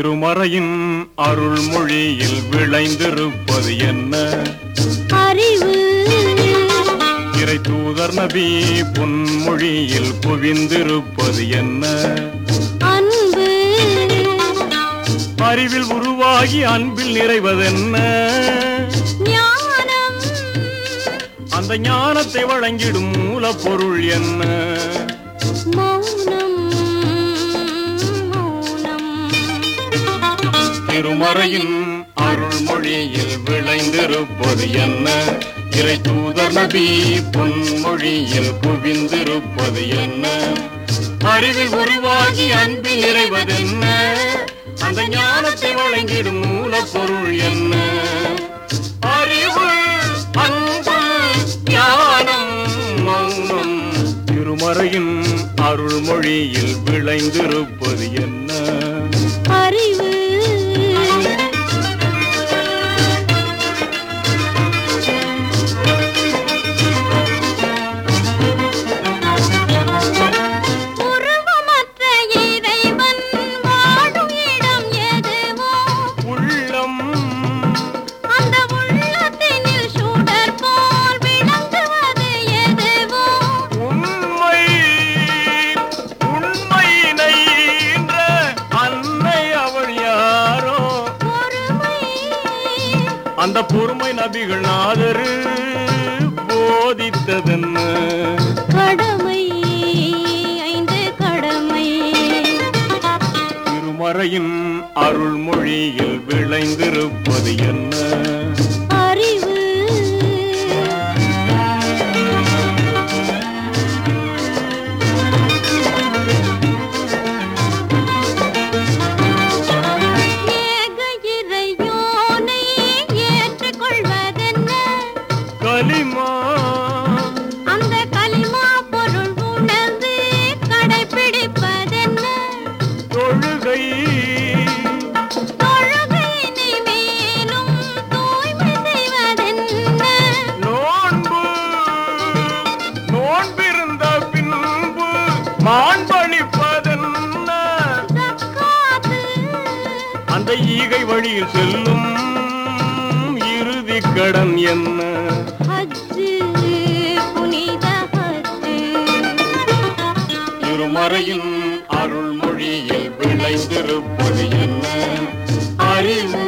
திருமறையின் அருள்மொழியில் விளைந்திருப்பது என்ன? அறிவு. இறை தூதர் நபி பொன்மொழியில் குவிந்திருப்பது என்ன? அன்பு. அறிவில் உருவாகி அன்பில் நிறைவதென்ன? ஞானம். அந்த ஞானத்தை வழங்கிடும் மூலப்பொருள் என்ன? திருமறையின் அருள்மொழியில் விளைந்திருப்பது என்ன? இறை தூதர் நபி பொன்மொழியில் குவிந்திருப்பது என்ன? அறிவில் உருவாகி அன்பில் நிறைவதென்ன? அந்த ஞானத்தை வழங்கிடும் மூலப்பொருள் என்ன? அறிவு அன்பு ஞானம் மௌனம் திருமறையின் அருள்மொழியில் விளைந்திருப்பது என்ன? அந்த பொறுமை நபிகள் நாதரு போதித்ததென்ன? கடமை ஐந்து கடமை. திருமறையின் அருள்மொழியில் விளைந்திருப்பது என்ன? அந்த ஈகை வழியில் செல்லும் இறுதி கடன் என்ன? திருமறையின் அருள்மொழியில் விளைந்திருப்பது என்ன? அறிவு